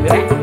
right?